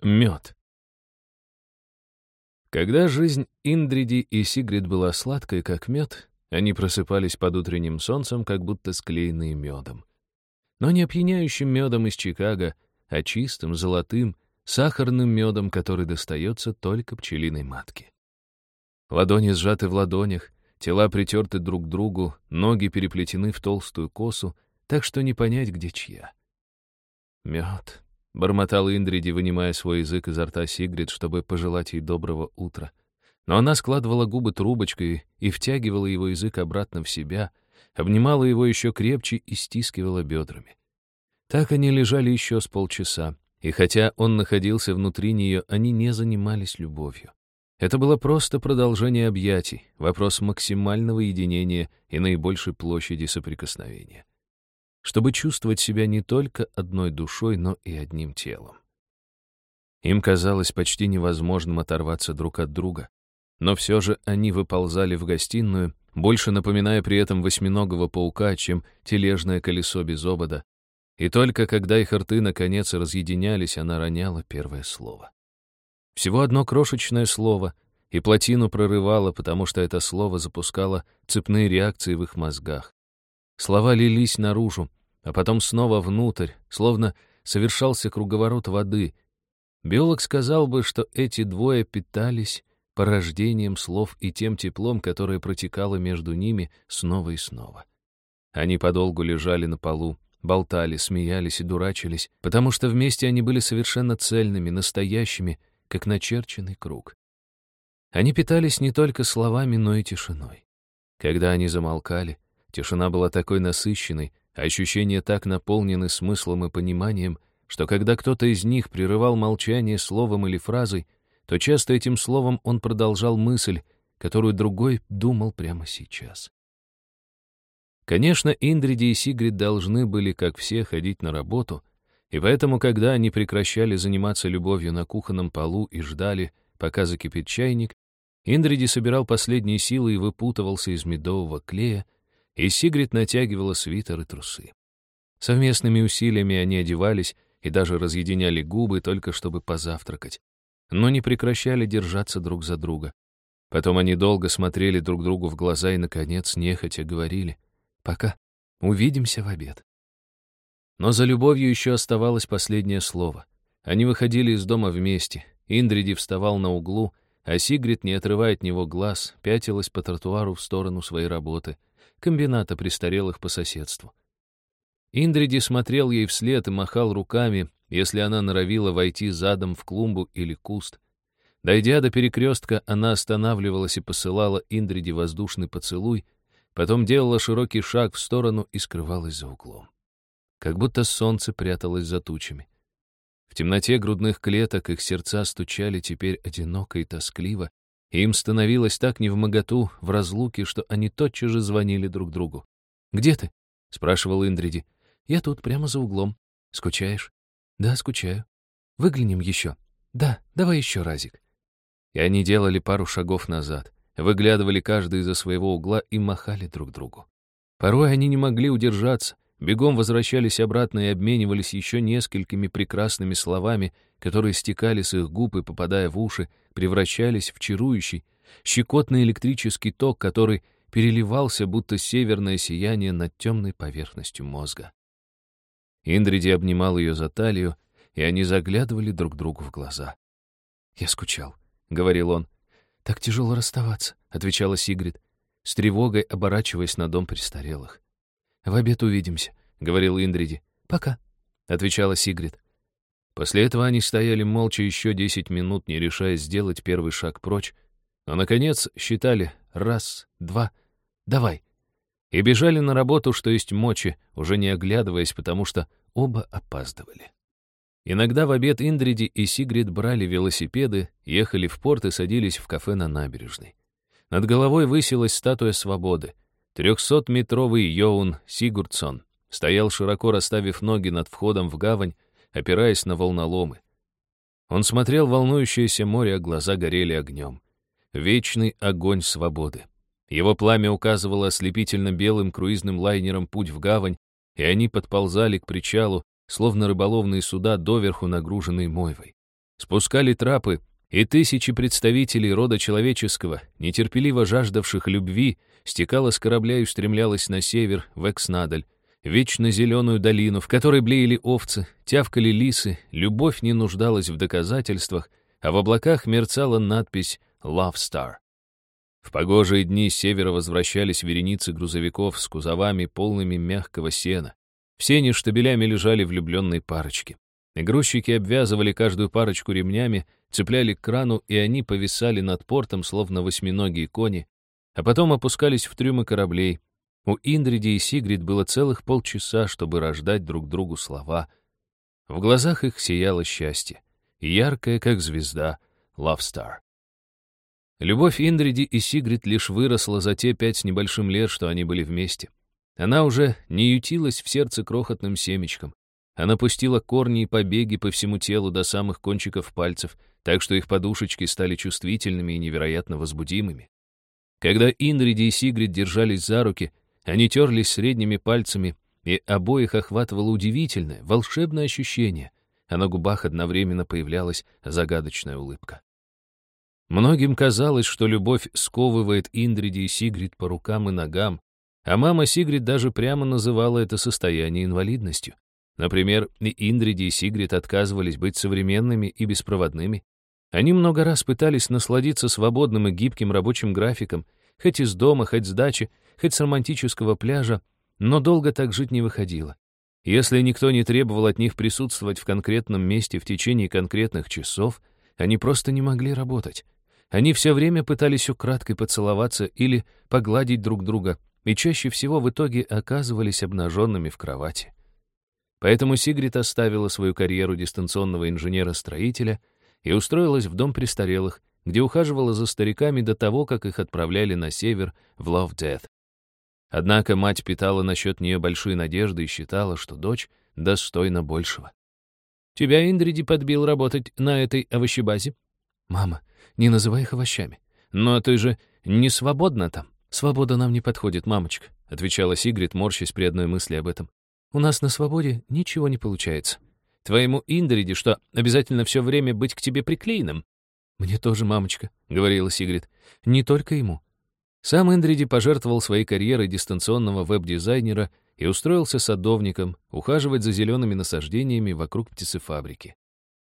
Мед. Когда жизнь Индриди и Сигрид была сладкой, как мед, они просыпались под утренним солнцем, как будто склеенные медом. Но не опьяняющим медом из Чикаго, а чистым, золотым, сахарным медом, который достается только пчелиной матке. Ладони сжаты в ладонях, тела притерты друг к другу, ноги переплетены в толстую косу, так что не понять, где чья. Мед, Бормотал Индриди, вынимая свой язык изо рта Сигрид, чтобы пожелать ей доброго утра. Но она складывала губы трубочкой и втягивала его язык обратно в себя, обнимала его еще крепче и стискивала бедрами. Так они лежали еще с полчаса, и хотя он находился внутри нее, они не занимались любовью. Это было просто продолжение объятий, вопрос максимального единения и наибольшей площади соприкосновения чтобы чувствовать себя не только одной душой, но и одним телом. Им казалось почти невозможным оторваться друг от друга, но все же они выползали в гостиную, больше напоминая при этом восьминогого паука, чем тележное колесо без обода, и только когда их рты наконец разъединялись, она роняла первое слово. Всего одно крошечное слово, и плотину прорывало, потому что это слово запускало цепные реакции в их мозгах. Слова лились наружу, а потом снова внутрь, словно совершался круговорот воды. Биолог сказал бы, что эти двое питались порождением слов и тем теплом, которое протекало между ними снова и снова. Они подолгу лежали на полу, болтали, смеялись и дурачились, потому что вместе они были совершенно цельными, настоящими, как начерченный круг. Они питались не только словами, но и тишиной. Когда они замолкали, тишина была такой насыщенной, Ощущения так наполнены смыслом и пониманием, что когда кто-то из них прерывал молчание словом или фразой, то часто этим словом он продолжал мысль, которую другой думал прямо сейчас. Конечно, Индриди и Сигрид должны были, как все, ходить на работу, и поэтому, когда они прекращали заниматься любовью на кухонном полу и ждали, пока закипит чайник, Индриди собирал последние силы и выпутывался из медового клея, и Сигрид натягивала свитер и трусы. Совместными усилиями они одевались и даже разъединяли губы, только чтобы позавтракать, но не прекращали держаться друг за друга. Потом они долго смотрели друг другу в глаза и, наконец, нехотя говорили «Пока, увидимся в обед». Но за любовью еще оставалось последнее слово. Они выходили из дома вместе. Индриди вставал на углу, а Сигрид, не отрывая от него глаз, пятилась по тротуару в сторону своей работы — комбината престарелых по соседству. Индриди смотрел ей вслед и махал руками, если она норовила войти задом в клумбу или куст. Дойдя до перекрестка, она останавливалась и посылала Индриди воздушный поцелуй, потом делала широкий шаг в сторону и скрывалась за углом. Как будто солнце пряталось за тучами. В темноте грудных клеток их сердца стучали теперь одиноко и тоскливо, им становилось так невмоготу в разлуке, что они тотчас же звонили друг другу. «Где ты?» — спрашивал Индриди. «Я тут, прямо за углом. Скучаешь?» «Да, скучаю. Выглянем еще». «Да, давай еще разик». И они делали пару шагов назад, выглядывали каждый из-за своего угла и махали друг другу. Порой они не могли удержаться, бегом возвращались обратно и обменивались еще несколькими прекрасными словами, которые стекали с их губ и, попадая в уши, превращались в чарующий, щекотный электрический ток, который переливался, будто северное сияние над темной поверхностью мозга. Индриди обнимал ее за талию, и они заглядывали друг другу в глаза. «Я скучал», — говорил он. «Так тяжело расставаться», — отвечала Сигрид, с тревогой оборачиваясь на дом престарелых. «В обед увидимся», — говорил Индриди. «Пока», — отвечала Сигрид. После этого они стояли молча еще десять минут, не решаясь сделать первый шаг прочь, но, наконец, считали «раз, два, давай» и бежали на работу, что есть мочи, уже не оглядываясь, потому что оба опаздывали. Иногда в обед Индриди и Сигрид брали велосипеды, ехали в порт и садились в кафе на набережной. Над головой высилась статуя свободы. Трехсотметровый Йоун Сигурдсон стоял широко расставив ноги над входом в гавань, опираясь на волноломы. Он смотрел волнующееся море, а глаза горели огнем. Вечный огонь свободы. Его пламя указывало ослепительно белым круизным лайнером путь в гавань, и они подползали к причалу, словно рыболовные суда, доверху нагруженные мойвой. спускали трапы, и тысячи представителей рода человеческого, нетерпеливо жаждавших любви, стекало с корабля и устремлялось на север, в Экснадаль, вечно зеленую долину, в которой блеяли овцы, тявкали лисы, любовь не нуждалась в доказательствах, а в облаках мерцала надпись «Love Star». В погожие дни с севера возвращались вереницы грузовиков с кузовами, полными мягкого сена. В сене штабелями лежали влюбленные парочки. Грузчики обвязывали каждую парочку ремнями, цепляли к крану, и они повисали над портом, словно восьминогие кони, а потом опускались в трюмы кораблей. У Индриди и Сигрид было целых полчаса, чтобы рождать друг другу слова. В глазах их сияло счастье, яркое, как звезда, Love Star. Любовь Индриди и Сигрид лишь выросла за те пять с небольшим лет, что они были вместе. Она уже не ютилась в сердце крохотным семечком. Она пустила корни и побеги по всему телу до самых кончиков пальцев, так что их подушечки стали чувствительными и невероятно возбудимыми. Когда Индриди и Сигрид держались за руки, они терлись средними пальцами, и обоих охватывало удивительное, волшебное ощущение, а на губах одновременно появлялась загадочная улыбка. Многим казалось, что любовь сковывает Индриди и Сигрид по рукам и ногам, а мама Сигрид даже прямо называла это состояние инвалидностью. Например, и Индриди и Сигрид отказывались быть современными и беспроводными. Они много раз пытались насладиться свободным и гибким рабочим графиком, хоть из дома, хоть с дачи, хоть с романтического пляжа, но долго так жить не выходило. Если никто не требовал от них присутствовать в конкретном месте в течение конкретных часов, они просто не могли работать. Они все время пытались украдкой поцеловаться или погладить друг друга, и чаще всего в итоге оказывались обнаженными в кровати. Поэтому Сигрид оставила свою карьеру дистанционного инженера-строителя и устроилась в дом престарелых, где ухаживала за стариками до того, как их отправляли на север в Love Death. Однако мать питала насчет нее большие надежды и считала, что дочь достойна большего. «Тебя Индриди подбил работать на этой овощебазе?» «Мама, не называй их овощами. Но ты же не свободна там. Свобода нам не подходит, мамочка, отвечала Сигрид, морщась при одной мысли об этом. У нас на свободе ничего не получается. Твоему Индриде что, обязательно все время быть к тебе приклеенным? Мне тоже, мамочка, говорила Сигрид. Не только ему. Сам Индриди пожертвовал своей карьерой дистанционного веб-дизайнера и устроился садовником, ухаживать за зелеными насаждениями вокруг птицефабрики.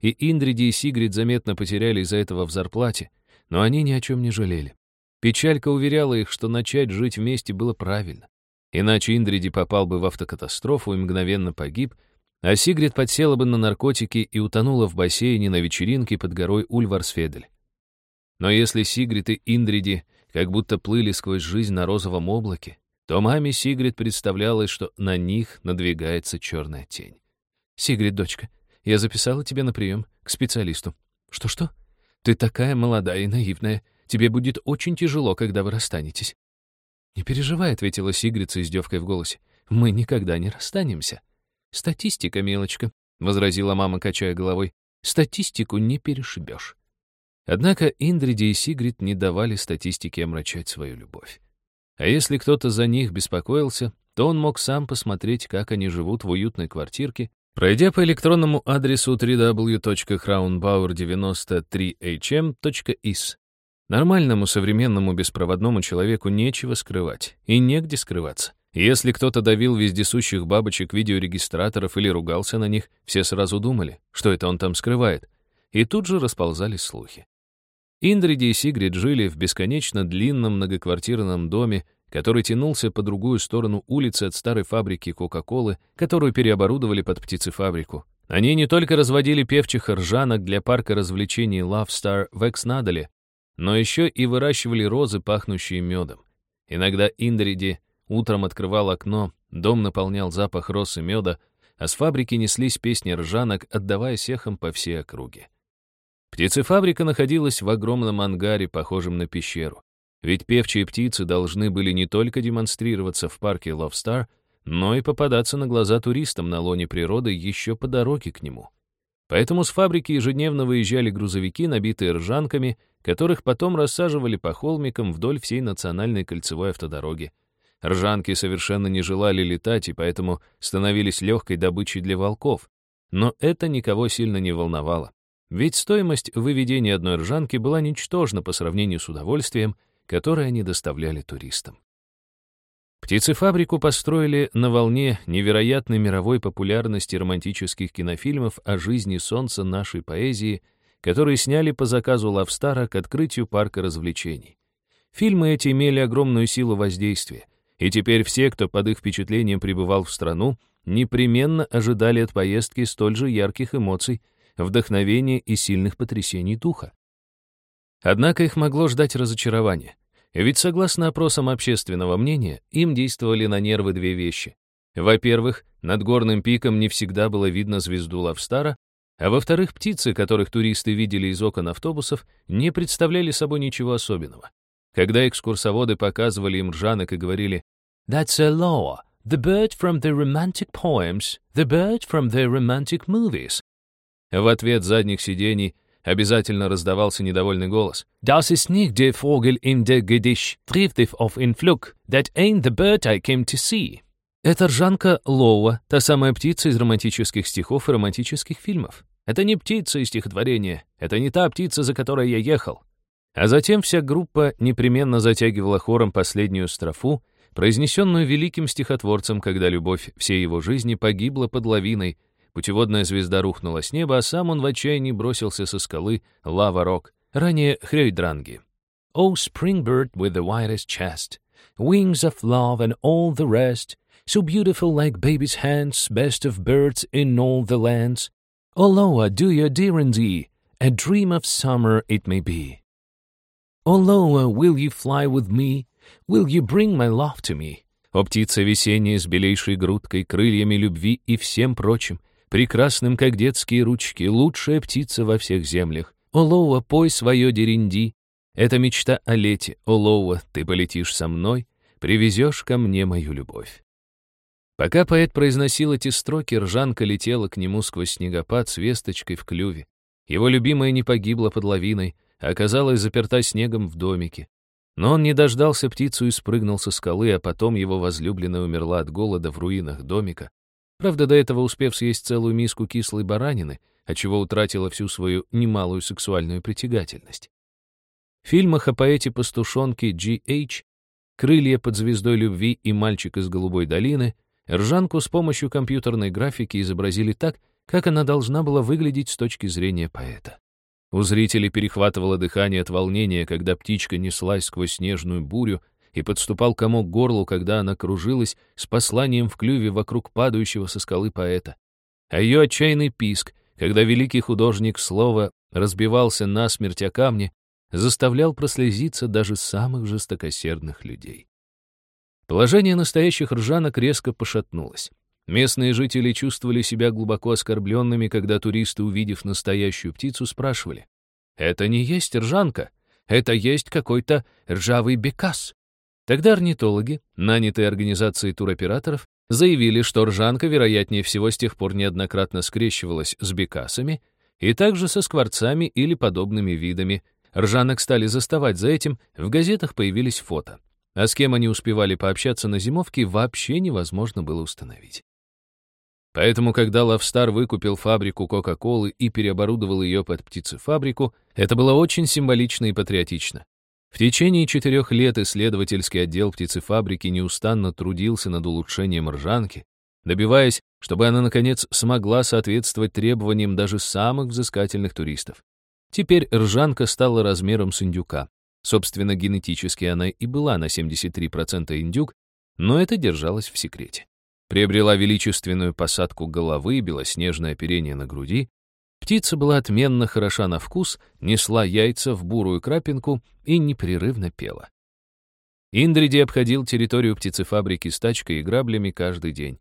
И Индриди и Сигрид заметно потеряли из-за этого в зарплате, но они ни о чем не жалели. Печалька уверяла их, что начать жить вместе было правильно. Иначе Индриди попал бы в автокатастрофу и мгновенно погиб, а Сигрид подсела бы на наркотики и утонула в бассейне на вечеринке под горой Ульварсфедель. Но если Сигрид и Индриди как будто плыли сквозь жизнь на розовом облаке, то маме Сигрид представлялось, что на них надвигается черная тень. «Сигрид, дочка, я записала тебя на прием к специалисту. Что-что? Ты такая молодая и наивная. Тебе будет очень тяжело, когда вы расстанетесь. «Не переживай», — ответила Сигрид с издевкой в голосе. «Мы никогда не расстанемся». «Статистика, милочка», — возразила мама, качая головой. «Статистику не перешибешь». Однако Индриди и Сигрид не давали статистике омрачать свою любовь. А если кто-то за них беспокоился, то он мог сам посмотреть, как они живут в уютной квартирке, Пройдя по электронному адресу www.crownbauer93hm.is, нормальному современному беспроводному человеку нечего скрывать и негде скрываться. Если кто-то давил вездесущих бабочек видеорегистраторов или ругался на них, все сразу думали, что это он там скрывает. И тут же расползались слухи. Индриди и Сигрид жили в бесконечно длинном многоквартирном доме, который тянулся по другую сторону улицы от старой фабрики Кока-Колы, которую переоборудовали под птицефабрику. Они не только разводили певчих ржанок для парка развлечений Love Star в Экснадале, но еще и выращивали розы, пахнущие медом. Иногда Индриди утром открывал окно, дом наполнял запах роз и меда, а с фабрики неслись песни ржанок, отдавая сехам по всей округе. Птицефабрика находилась в огромном ангаре, похожем на пещеру. Ведь певчие птицы должны были не только демонстрироваться в парке Love Star, но и попадаться на глаза туристам на лоне природы еще по дороге к нему. Поэтому с фабрики ежедневно выезжали грузовики, набитые ржанками, которых потом рассаживали по холмикам вдоль всей национальной кольцевой автодороги. Ржанки совершенно не желали летать и поэтому становились легкой добычей для волков. Но это никого сильно не волновало. Ведь стоимость выведения одной ржанки была ничтожна по сравнению с удовольствием, которое они доставляли туристам. Птицефабрику построили на волне невероятной мировой популярности романтических кинофильмов о жизни солнца нашей поэзии, которые сняли по заказу Лавстара к открытию парка развлечений. Фильмы эти имели огромную силу воздействия, и теперь все, кто под их впечатлением пребывал в страну, непременно ожидали от поездки столь же ярких эмоций, вдохновения и сильных потрясений духа. Однако их могло ждать разочарование. Ведь, согласно опросам общественного мнения, им действовали на нервы две вещи. Во-первых, над горным пиком не всегда было видно звезду Лавстара, а во-вторых, птицы, которых туристы видели из окон автобусов, не представляли собой ничего особенного. Когда экскурсоводы показывали им ржанок и говорили «That's a loa, the bird from the romantic poems, the bird from the romantic movies», в ответ задних сидений обязательно раздавался недовольный голос. «Das ist nicht der Vogel in der Gedicht, trifft auf in Flug, that ain't the bird I came to see». Это ржанка Лоуа, та самая птица из романтических стихов и романтических фильмов. Это не птица из стихотворения, это не та птица, за которой я ехал. А затем вся группа непременно затягивала хором последнюю строфу, произнесенную великим стихотворцем, когда любовь всей его жизни погибла под лавиной, Путеводная звезда рухнула с неба, а сам он в отчаянии бросился со скалы Лава-Рок, ранее Хрёйдранги. «Oh, spring bird with the widest chest, wings of love and all the rest, so beautiful like baby's hands, best of birds in all the lands. Oh, Loa, do your thee, a dream of summer it may be. Oh, Loa, will you fly with me? Will you bring my love to me? О, птица весенняя с белейшей грудкой, крыльями любви и всем прочим, прекрасным, как детские ручки, лучшая птица во всех землях. Олоуа, пой свое деринди. Это мечта о лете. Олоуа, ты полетишь со мной, привезешь ко мне мою любовь. Пока поэт произносил эти строки, ржанка летела к нему сквозь снегопад с весточкой в клюве. Его любимая не погибла под лавиной, а оказалась заперта снегом в домике. Но он не дождался птицу и спрыгнул со скалы, а потом его возлюбленная умерла от голода в руинах домика, Правда, до этого успев съесть целую миску кислой баранины, отчего утратила всю свою немалую сексуальную притягательность. В фильмах о поэте-пастушонке G.H. «Крылья под звездой любви» и «Мальчик из голубой долины» Ржанку с помощью компьютерной графики изобразили так, как она должна была выглядеть с точки зрения поэта. У зрителей перехватывало дыхание от волнения, когда птичка неслась сквозь снежную бурю, и подступал комок к горлу, когда она кружилась с посланием в клюве вокруг падающего со скалы поэта. А ее отчаянный писк, когда великий художник слова разбивался насмерть о камни, заставлял прослезиться даже самых жестокосердных людей. Положение настоящих ржанок резко пошатнулось. Местные жители чувствовали себя глубоко оскорбленными, когда туристы, увидев настоящую птицу, спрашивали. «Это не есть ржанка, это есть какой-то ржавый бекас». Тогда орнитологи, нанятые организацией туроператоров, заявили, что ржанка, вероятнее всего, с тех пор неоднократно скрещивалась с бекасами и также со скворцами или подобными видами. Ржанок стали заставать за этим, в газетах появились фото. А с кем они успевали пообщаться на зимовке, вообще невозможно было установить. Поэтому, когда Лавстар выкупил фабрику Кока-Колы и переоборудовал ее под птицефабрику, это было очень символично и патриотично. В течение четырех лет исследовательский отдел птицефабрики неустанно трудился над улучшением ржанки, добиваясь, чтобы она, наконец, смогла соответствовать требованиям даже самых взыскательных туристов. Теперь ржанка стала размером с индюка. Собственно, генетически она и была на 73% индюк, но это держалось в секрете. Приобрела величественную посадку головы, белоснежное оперение на груди, Птица была отменно хороша на вкус, несла яйца в бурую крапинку и непрерывно пела. Индриди обходил территорию птицефабрики с тачкой и граблями каждый день.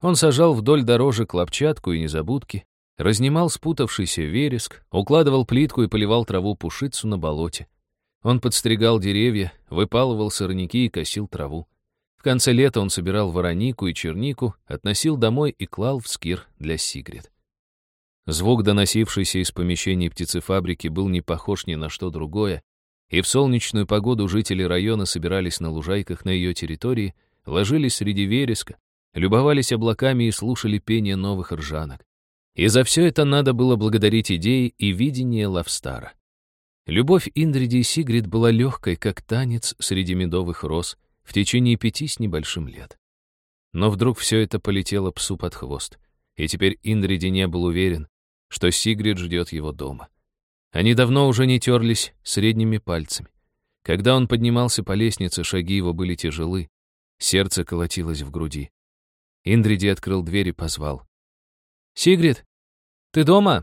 Он сажал вдоль дорожек клопчатку и незабудки, разнимал спутавшийся вереск, укладывал плитку и поливал траву пушицу на болоте. Он подстригал деревья, выпалывал сорняки и косил траву. В конце лета он собирал воронику и чернику, относил домой и клал в скир для Сигрид. Звук, доносившийся из помещений птицефабрики, был не похож ни на что другое, и в солнечную погоду жители района собирались на лужайках на ее территории, ложились среди вереска, любовались облаками и слушали пение новых ржанок. И за все это надо было благодарить идеи и видение Лавстара. Любовь Индриди и Сигрид была легкой, как танец среди медовых роз в течение пяти с небольшим лет. Но вдруг все это полетело псу под хвост, и теперь Индриди не был уверен, что Сигрид ждет его дома. Они давно уже не терлись средними пальцами. Когда он поднимался по лестнице, шаги его были тяжелы, сердце колотилось в груди. Индриди открыл дверь и позвал. «Сигрид, ты дома?»